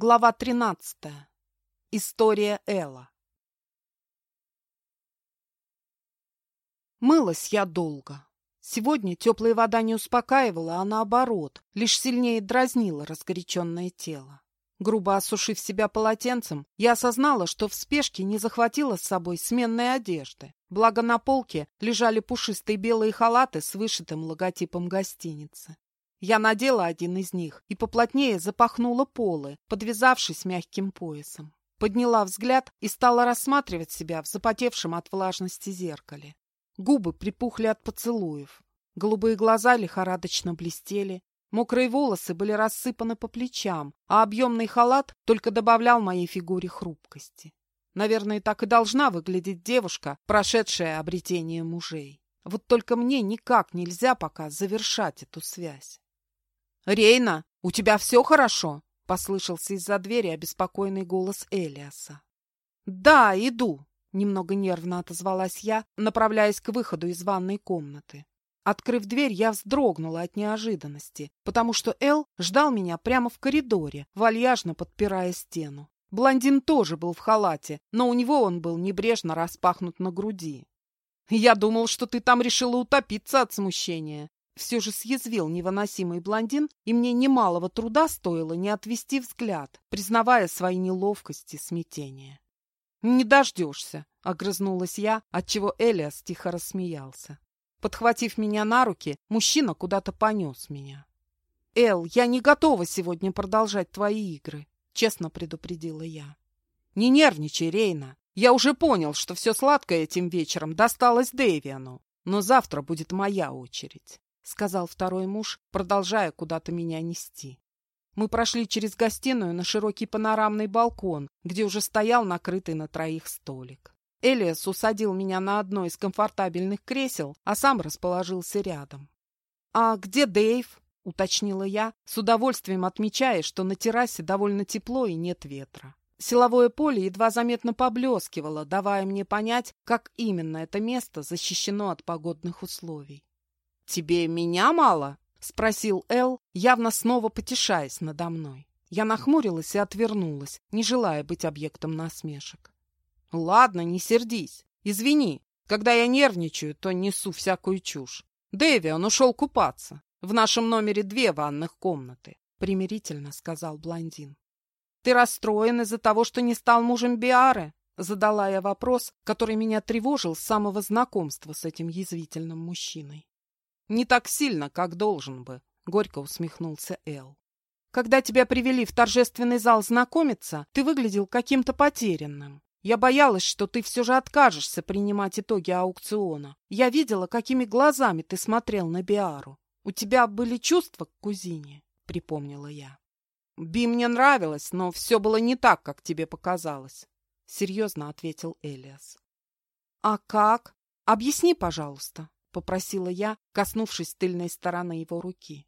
Глава 13. История Элла. Мылась я долго. Сегодня теплая вода не успокаивала, а наоборот, лишь сильнее дразнила разгоряченное тело. Грубо осушив себя полотенцем, я осознала, что в спешке не захватила с собой сменной одежды. Благо на полке лежали пушистые белые халаты с вышитым логотипом гостиницы. Я надела один из них и поплотнее запахнула полы, подвязавшись мягким поясом. Подняла взгляд и стала рассматривать себя в запотевшем от влажности зеркале. Губы припухли от поцелуев. Голубые глаза лихорадочно блестели. Мокрые волосы были рассыпаны по плечам, а объемный халат только добавлял моей фигуре хрупкости. Наверное, так и должна выглядеть девушка, прошедшая обретение мужей. Вот только мне никак нельзя пока завершать эту связь. «Рейна, у тебя все хорошо?» — послышался из-за двери обеспокоенный голос Элиаса. «Да, иду», — немного нервно отозвалась я, направляясь к выходу из ванной комнаты. Открыв дверь, я вздрогнула от неожиданности, потому что Эл ждал меня прямо в коридоре, вальяжно подпирая стену. Блондин тоже был в халате, но у него он был небрежно распахнут на груди. «Я думал, что ты там решила утопиться от смущения», все же съязвил невыносимый блондин, и мне немалого труда стоило не отвести взгляд, признавая свои неловкости и смятение. «Не дождешься», — огрызнулась я, отчего Элиас тихо рассмеялся. Подхватив меня на руки, мужчина куда-то понес меня. «Эл, я не готова сегодня продолжать твои игры», — честно предупредила я. «Не нервничай, Рейна. Я уже понял, что все сладкое этим вечером досталось Дэвиану, но завтра будет моя очередь. — сказал второй муж, продолжая куда-то меня нести. Мы прошли через гостиную на широкий панорамный балкон, где уже стоял накрытый на троих столик. Элиас усадил меня на одно из комфортабельных кресел, а сам расположился рядом. «А где Дэйв?» — уточнила я, с удовольствием отмечая, что на террасе довольно тепло и нет ветра. Силовое поле едва заметно поблескивало, давая мне понять, как именно это место защищено от погодных условий. «Тебе меня мало?» — спросил Эл, явно снова потешаясь надо мной. Я нахмурилась и отвернулась, не желая быть объектом насмешек. «Ладно, не сердись. Извини. Когда я нервничаю, то несу всякую чушь. Дэви, он ушел купаться. В нашем номере две ванных комнаты», — примирительно сказал блондин. «Ты расстроен из-за того, что не стал мужем Биары?» Задала я вопрос, который меня тревожил с самого знакомства с этим язвительным мужчиной. Не так сильно, как должен бы, — горько усмехнулся Эл. Когда тебя привели в торжественный зал знакомиться, ты выглядел каким-то потерянным. Я боялась, что ты все же откажешься принимать итоги аукциона. Я видела, какими глазами ты смотрел на Биару. У тебя были чувства к кузине, — припомнила я. Би мне нравилось, но все было не так, как тебе показалось, — серьезно ответил Элиас. — А как? Объясни, пожалуйста. — попросила я, коснувшись тыльной стороны его руки.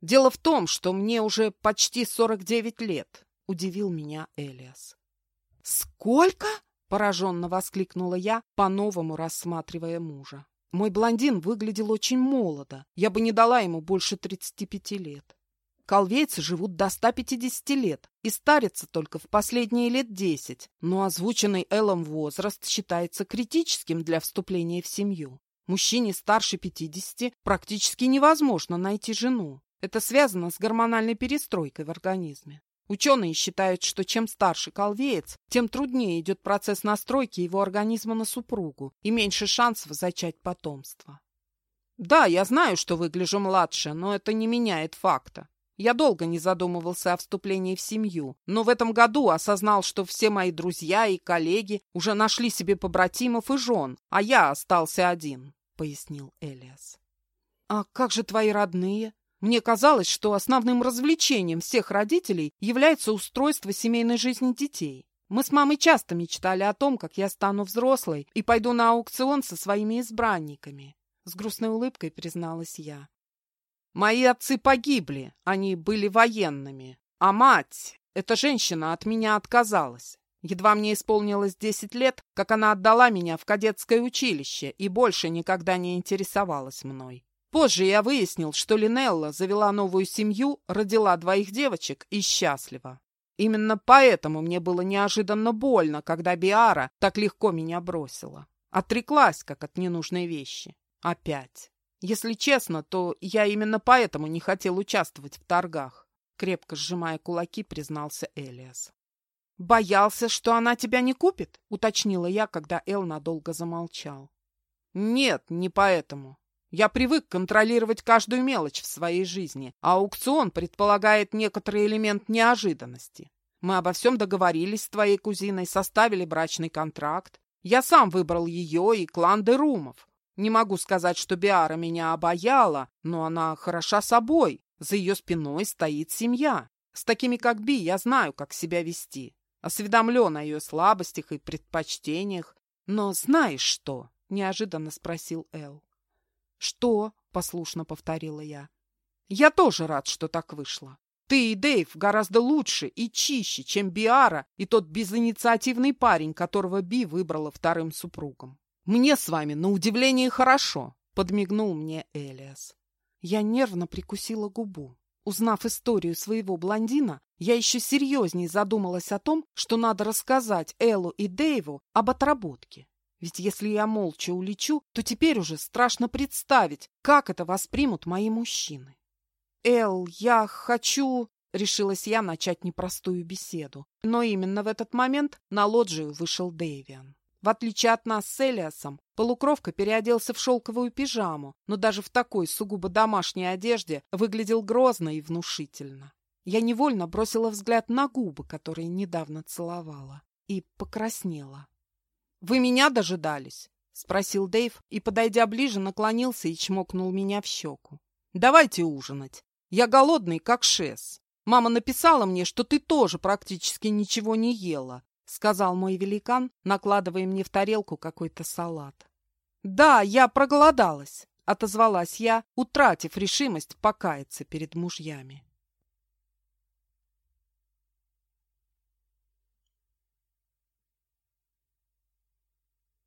«Дело в том, что мне уже почти сорок девять лет», — удивил меня Элиас. «Сколько?» — пораженно воскликнула я, по-новому рассматривая мужа. Мой блондин выглядел очень молодо, я бы не дала ему больше тридцати пяти лет. Колвейцы живут до 150 лет и старятся только в последние лет 10, но озвученный Эллом возраст считается критическим для вступления в семью. Мужчине старше 50 практически невозможно найти жену. Это связано с гормональной перестройкой в организме. Ученые считают, что чем старше колвеец, тем труднее идет процесс настройки его организма на супругу и меньше шансов зачать потомство. Да, я знаю, что выгляжу младше, но это не меняет факта. Я долго не задумывался о вступлении в семью, но в этом году осознал, что все мои друзья и коллеги уже нашли себе побратимов и жен, а я остался один, — пояснил Элиас. — А как же твои родные? Мне казалось, что основным развлечением всех родителей является устройство семейной жизни детей. Мы с мамой часто мечтали о том, как я стану взрослой и пойду на аукцион со своими избранниками. С грустной улыбкой призналась я. Мои отцы погибли, они были военными. А мать, эта женщина от меня отказалась. Едва мне исполнилось десять лет, как она отдала меня в кадетское училище и больше никогда не интересовалась мной. Позже я выяснил, что Линелла завела новую семью, родила двоих девочек и счастлива. Именно поэтому мне было неожиданно больно, когда Биара так легко меня бросила. Отреклась, как от ненужной вещи. Опять. Если честно, то я именно поэтому не хотел участвовать в торгах. Крепко сжимая кулаки, признался Элиас. «Боялся, что она тебя не купит?» — уточнила я, когда Эл надолго замолчал. «Нет, не поэтому. Я привык контролировать каждую мелочь в своей жизни, а аукцион предполагает некоторый элемент неожиданности. Мы обо всем договорились с твоей кузиной, составили брачный контракт. Я сам выбрал ее и клан Дерумов. Не могу сказать, что Биара меня обаяла, но она хороша собой. За ее спиной стоит семья. С такими, как Би, я знаю, как себя вести. Осведомлен о ее слабостях и предпочтениях. Но знаешь что? — неожиданно спросил Эл. «Что?» — послушно повторила я. «Я тоже рад, что так вышло. Ты и Дэйв гораздо лучше и чище, чем Биара и тот безинициативный парень, которого Би выбрала вторым супругом. Мне с вами, на удивление, хорошо», — подмигнул мне Элиас. Я нервно прикусила губу. Узнав историю своего блондина, я еще серьезнее задумалась о том, что надо рассказать Эллу и Дэйву об отработке. Ведь если я молча улечу, то теперь уже страшно представить, как это воспримут мои мужчины. «Эл, я хочу...» — решилась я начать непростую беседу. Но именно в этот момент на лоджию вышел Дэвиан. В отличие от нас с Элиасом, полукровка переоделся в шелковую пижаму, но даже в такой сугубо домашней одежде выглядел грозно и внушительно. Я невольно бросила взгляд на губы, которые недавно целовала, и покраснела. «Вы меня дожидались?» — спросил Дэйв и, подойдя ближе, наклонился и чмокнул меня в щеку. «Давайте ужинать. Я голодный, как шес. Мама написала мне, что ты тоже практически ничего не ела», — сказал мой великан, накладывая мне в тарелку какой-то салат. «Да, я проголодалась», — отозвалась я, утратив решимость покаяться перед мужьями.